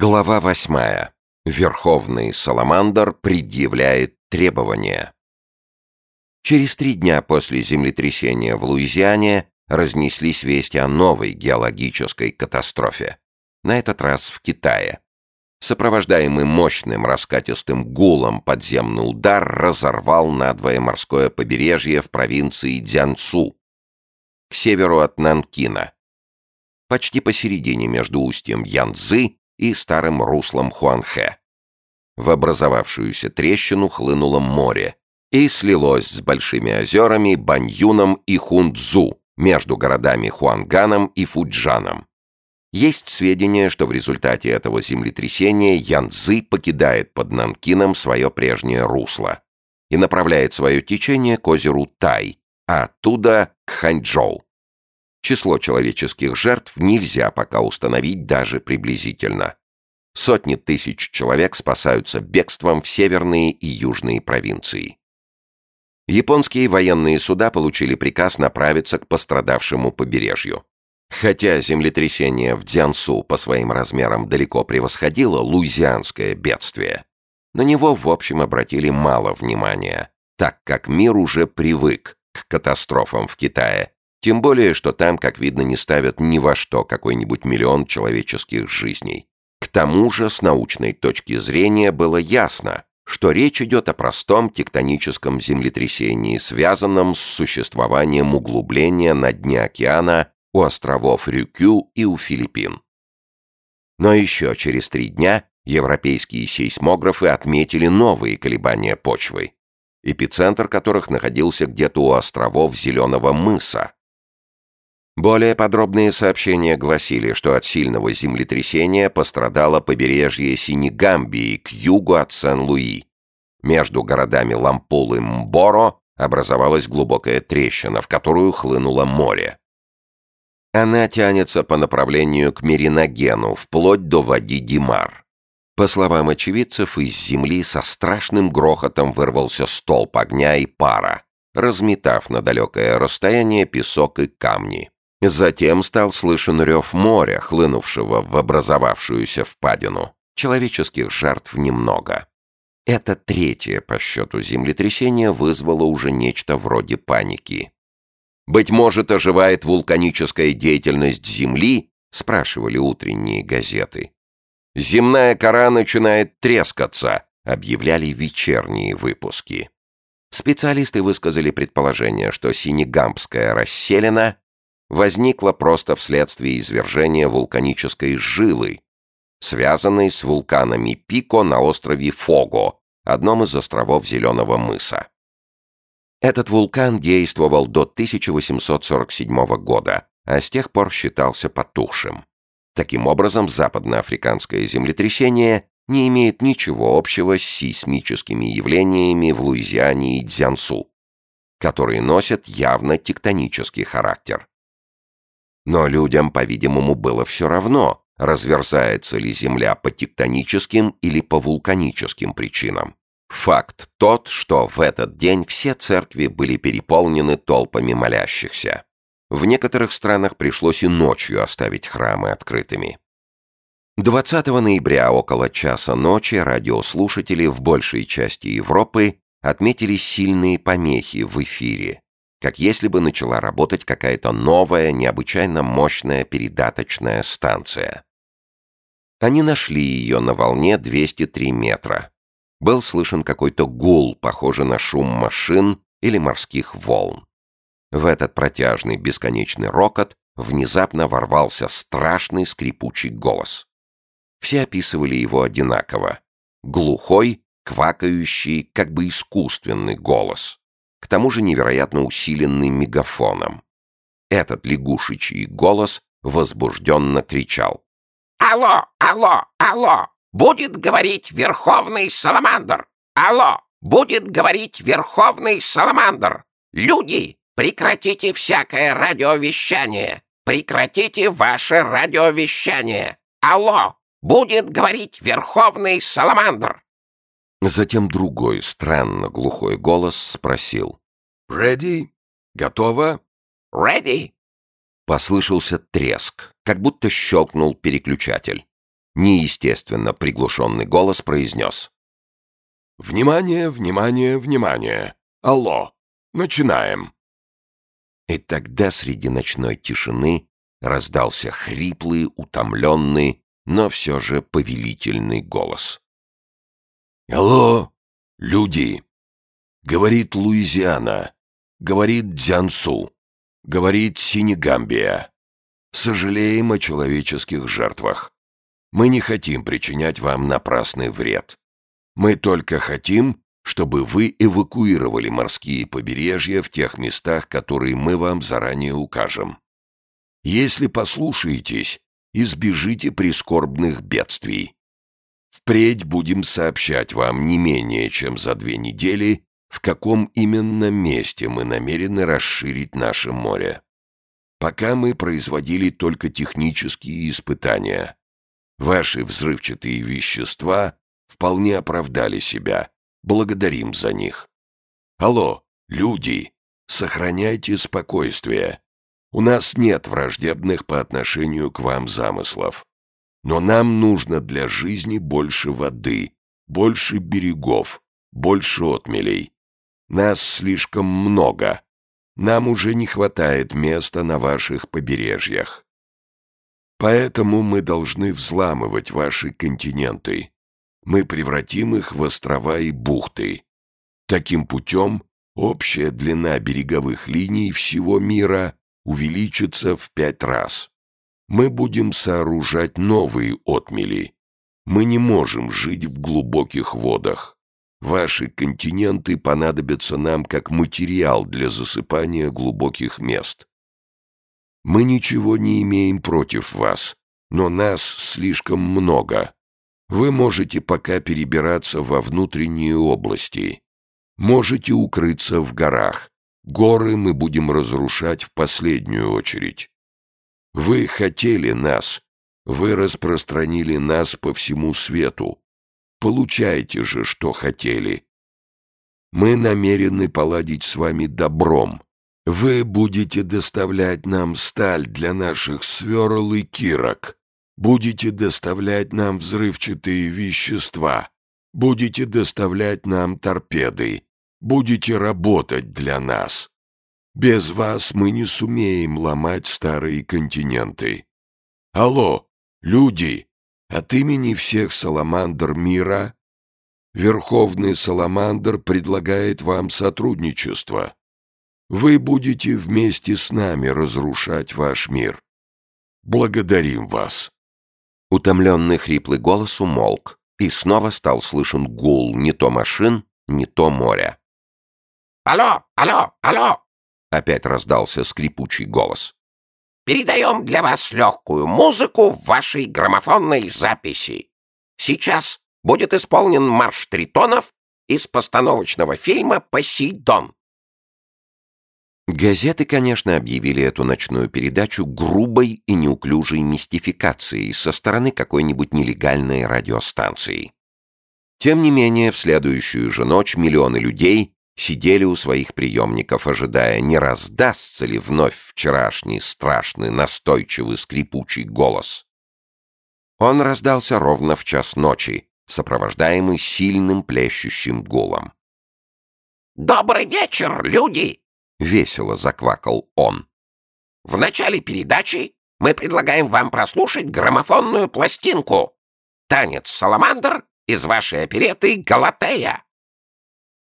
Глава восьмая. Верховный Саламандр предъявляет требования. Через три дня после землетрясения в Луизиане разнеслись вести о новой геологической катастрофе. На этот раз в Китае. Сопровождаемый мощным раскатистым гулом подземный удар разорвал надвое морское побережье в провинции Дзянцу, к северу от Нанкина. Почти посередине между устьем Янцзы и старым руслом Хуанхэ. В образовавшуюся трещину хлынуло море и слилось с большими озерами Баньюном и Хунцзу между городами Хуанганом и Фуджаном. Есть сведения, что в результате этого землетрясения Янцзы покидает под Нанкином свое прежнее русло и направляет свое течение к озеру Тай, а оттуда к Ханчжоу. Число человеческих жертв нельзя пока установить даже приблизительно. Сотни тысяч человек спасаются бегством в северные и южные провинции. Японские военные суда получили приказ направиться к пострадавшему побережью. Хотя землетрясение в Дзянсу по своим размерам далеко превосходило луизианское бедствие, на него в общем обратили мало внимания, так как мир уже привык к катастрофам в Китае тем более, что там, как видно, не ставят ни во что какой-нибудь миллион человеческих жизней. К тому же, с научной точки зрения было ясно, что речь идет о простом тектоническом землетрясении, связанном с существованием углубления на дне океана у островов Рюкю и у Филиппин. Но еще через три дня европейские сейсмографы отметили новые колебания почвы, эпицентр которых находился где-то у островов Зеленого мыса, более подробные сообщения гласили, что от сильного землетрясения пострадало побережье Синегамбии к югу от Сен-Луи. Между городами Лампул и Мборо образовалась глубокая трещина, в которую хлынуло море. Она тянется по направлению к Мериногену, вплоть до води Димар. По словам очевидцев, из земли со страшным грохотом вырвался столб огня и пара, разметав на далекое расстояние песок и камни. Затем стал слышен рев моря, хлынувшего в образовавшуюся впадину. Человеческих жертв немного. Это третье по счету землетрясение вызвало уже нечто вроде паники. «Быть может, оживает вулканическая деятельность Земли?» — спрашивали утренние газеты. «Земная кора начинает трескаться», — объявляли вечерние выпуски. Специалисты высказали предположение, что Синегампская расселена возникла просто вследствие извержения вулканической жилы, связанной с вулканами Пико на острове Фого, одном из островов Зеленого мыса. Этот вулкан действовал до 1847 года, а с тех пор считался потухшим. Таким образом, западноафриканское землетрясение не имеет ничего общего с сейсмическими явлениями в Луизиане и Дзянсу, которые носят явно тектонический характер. Но людям, по-видимому, было все равно, разверзается ли Земля по тектоническим или по вулканическим причинам. Факт тот, что в этот день все церкви были переполнены толпами молящихся. В некоторых странах пришлось и ночью оставить храмы открытыми. 20 ноября около часа ночи радиослушатели в большей части Европы отметили сильные помехи в эфире, как если бы начала работать какая-то новая, необычайно мощная передаточная станция. Они нашли ее на волне 203 метра. Был слышен какой-то гул, похожий на шум машин или морских волн. В этот протяжный бесконечный рокот внезапно ворвался страшный скрипучий голос. Все описывали его одинаково. Глухой, квакающий, как бы искусственный голос к тому же невероятно усиленный мегафоном. Этот лягушечий голос возбужденно кричал. «Алло, алло, алло! Будет говорить Верховный Саламандр! Алло, будет говорить Верховный Саламандр! Люди, прекратите всякое радиовещание! Прекратите ваше радиовещание! Алло, будет говорить Верховный Саламандр!» Затем другой, странно глухой голос спросил. «Реди? Готово?» «Реди!» Послышался треск, как будто щелкнул переключатель. неестественно приглушенный голос произнес. «Внимание, внимание, внимание! Алло! Начинаем!» И тогда среди ночной тишины раздался хриплый, утомленный, но все же повелительный голос. «Алло, люди! Говорит Луизиана, говорит Дзянсу, говорит Синегамбия. Сожалеем о человеческих жертвах. Мы не хотим причинять вам напрасный вред. Мы только хотим, чтобы вы эвакуировали морские побережья в тех местах, которые мы вам заранее укажем. Если послушаетесь, избежите прискорбных бедствий. Впредь будем сообщать вам не менее чем за две недели, в каком именно месте мы намерены расширить наше море. Пока мы производили только технические испытания. Ваши взрывчатые вещества вполне оправдали себя. Благодарим за них. Алло, люди, сохраняйте спокойствие. У нас нет враждебных по отношению к вам замыслов. Но нам нужно для жизни больше воды, больше берегов, больше отмелей. Нас слишком много. Нам уже не хватает места на ваших побережьях. Поэтому мы должны взламывать ваши континенты. Мы превратим их в острова и бухты. Таким путем общая длина береговых линий всего мира увеличится в пять раз. Мы будем сооружать новые отмели. Мы не можем жить в глубоких водах. Ваши континенты понадобятся нам как материал для засыпания глубоких мест. Мы ничего не имеем против вас, но нас слишком много. Вы можете пока перебираться во внутренние области. Можете укрыться в горах. Горы мы будем разрушать в последнюю очередь. Вы хотели нас. Вы распространили нас по всему свету. Получайте же, что хотели. Мы намерены поладить с вами добром, вы будете доставлять нам сталь для наших сверл и кирок. Будете доставлять нам взрывчатые вещества. Будете доставлять нам торпеды. Будете работать для нас. Без вас мы не сумеем ломать старые континенты. Алло, люди, от имени всех саламандр мира Верховный Саламандр предлагает вам сотрудничество. Вы будете вместе с нами разрушать ваш мир. Благодарим вас». Утомленный хриплый голос умолк, и снова стал слышен гул не то машин, не то моря. «Алло, алло, алло!» — опять раздался скрипучий голос. «Передаем для вас легкую музыку в вашей граммофонной записи. Сейчас будет исполнен марш тритонов из постановочного фильма «Посейдон». Газеты, конечно, объявили эту ночную передачу грубой и неуклюжей мистификацией со стороны какой-нибудь нелегальной радиостанции. Тем не менее, в следующую же ночь миллионы людей сидели у своих приемников, ожидая, не раздастся ли вновь вчерашний страшный, настойчивый, скрипучий голос. Он раздался ровно в час ночи, сопровождаемый сильным плещущим гулом. «Добрый вечер, люди!» — весело заквакал он. «В начале передачи мы предлагаем вам прослушать граммофонную пластинку «Танец Саламандр» из вашей опереты «Галатея».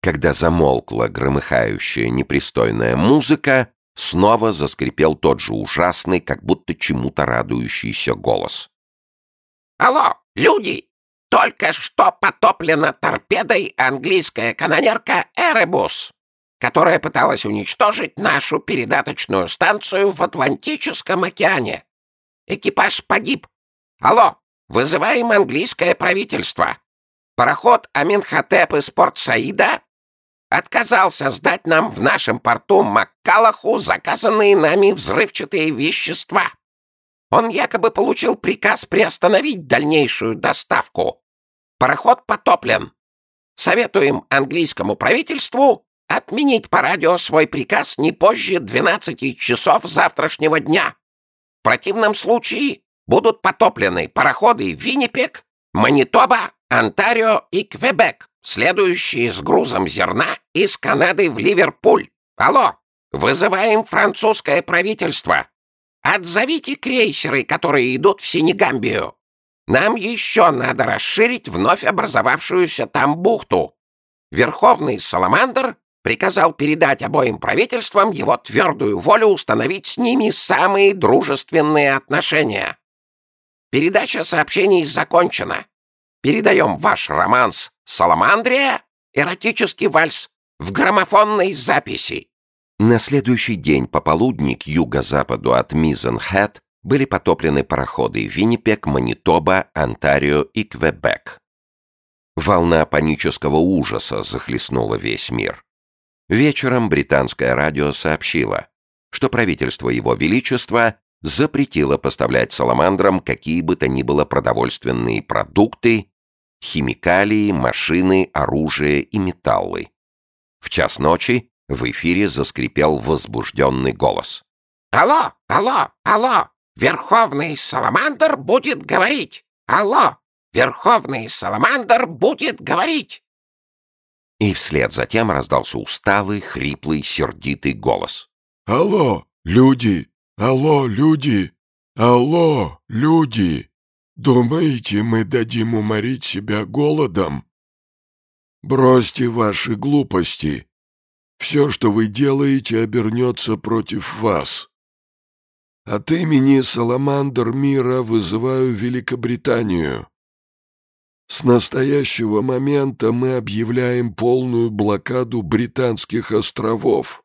Когда замолкла громыхающая непристойная музыка, снова заскрипел тот же ужасный, как будто чему-то радующийся голос. «Алло, люди! Только что потоплена торпедой английская канонерка «Эребус» которая пыталась уничтожить нашу передаточную станцию в Атлантическом океане. Экипаж погиб. Алло, вызываем английское правительство. Пароход Аминхотеп из Порт-Саида отказался сдать нам в нашем порту Маккалаху заказанные нами взрывчатые вещества. Он якобы получил приказ приостановить дальнейшую доставку. Пароход потоплен. Советуем английскому правительству отменить по радио свой приказ не позже 12 часов завтрашнего дня. В противном случае будут потоплены пароходы Виннипек, Манитоба, Онтарио и Квебек, следующие с грузом зерна из Канады в Ливерпуль. Алло, вызываем французское правительство. Отзовите крейсеры, которые идут в Сенегамбию. Нам еще надо расширить вновь образовавшуюся там бухту. Верховный Саламандр приказал передать обоим правительствам его твердую волю установить с ними самые дружественные отношения. Передача сообщений закончена. Передаем ваш романс «Саламандрия» эротический вальс в граммофонной записи. На следующий день пополудни к юго-западу от Мизенхэт были потоплены пароходы Виннипек, Манитоба, Онтарио и Квебек. Волна панического ужаса захлестнула весь мир. Вечером британское радио сообщило, что правительство Его Величества запретило поставлять саламандрам какие бы то ни было продовольственные продукты, химикалии, машины, оружие и металлы. В час ночи в эфире заскрипел возбужденный голос. «Алло, алло, алло! Верховный Саламандр будет говорить! Алло! Верховный Саламандр будет говорить!» И вслед за тем раздался усталый, хриплый, сердитый голос. «Алло, люди! Алло, люди! Алло, люди! Думаете, мы дадим уморить себя голодом? Бросьте ваши глупости. Все, что вы делаете, обернется против вас. От имени Саламандр мира вызываю Великобританию. С настоящего момента мы объявляем полную блокаду британских островов.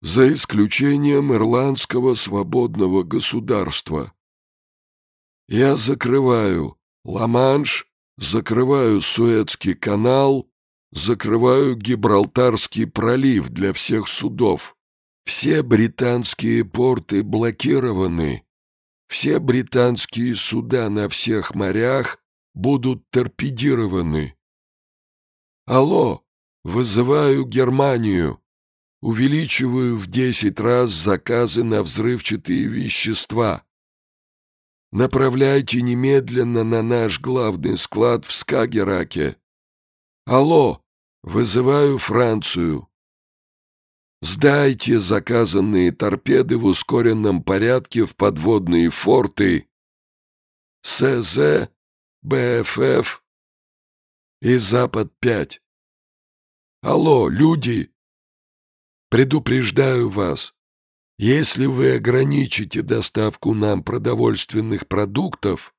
За исключением Ирландского свободного государства. Я закрываю Ла-Манш, закрываю Суэцкий канал, закрываю Гибралтарский пролив для всех судов. Все британские порты блокированы. Все британские суда на всех морях будут торпедированы. Алло, вызываю Германию. Увеличиваю в десять раз заказы на взрывчатые вещества. Направляйте немедленно на наш главный склад в Скагераке. Алло, вызываю Францию. Сдайте заказанные торпеды в ускоренном порядке в подводные форты СЗ БФФ и Запад-5. Алло, люди! Предупреждаю вас, если вы ограничите доставку нам продовольственных продуктов,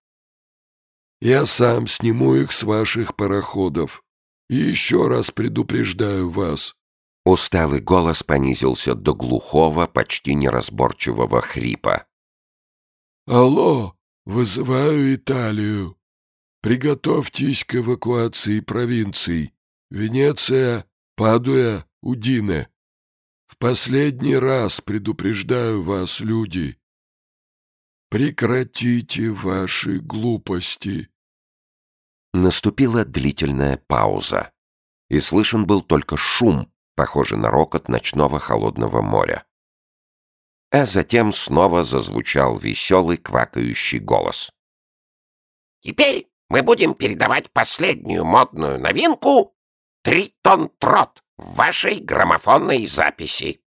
я сам сниму их с ваших пароходов. И еще раз предупреждаю вас. Усталый голос понизился до глухого, почти неразборчивого хрипа. «Алло, вызываю Италию. Приготовьтесь к эвакуации провинций. Венеция, Падуя, Удине. В последний раз предупреждаю вас, люди. Прекратите ваши глупости. Наступила длительная пауза, и слышен был только шум, похожий на рокот ночного холодного моря. А затем снова зазвучал веселый квакающий голос. «Теперь мы будем передавать последнюю модную новинку «Тритон Трот» в вашей граммофонной записи.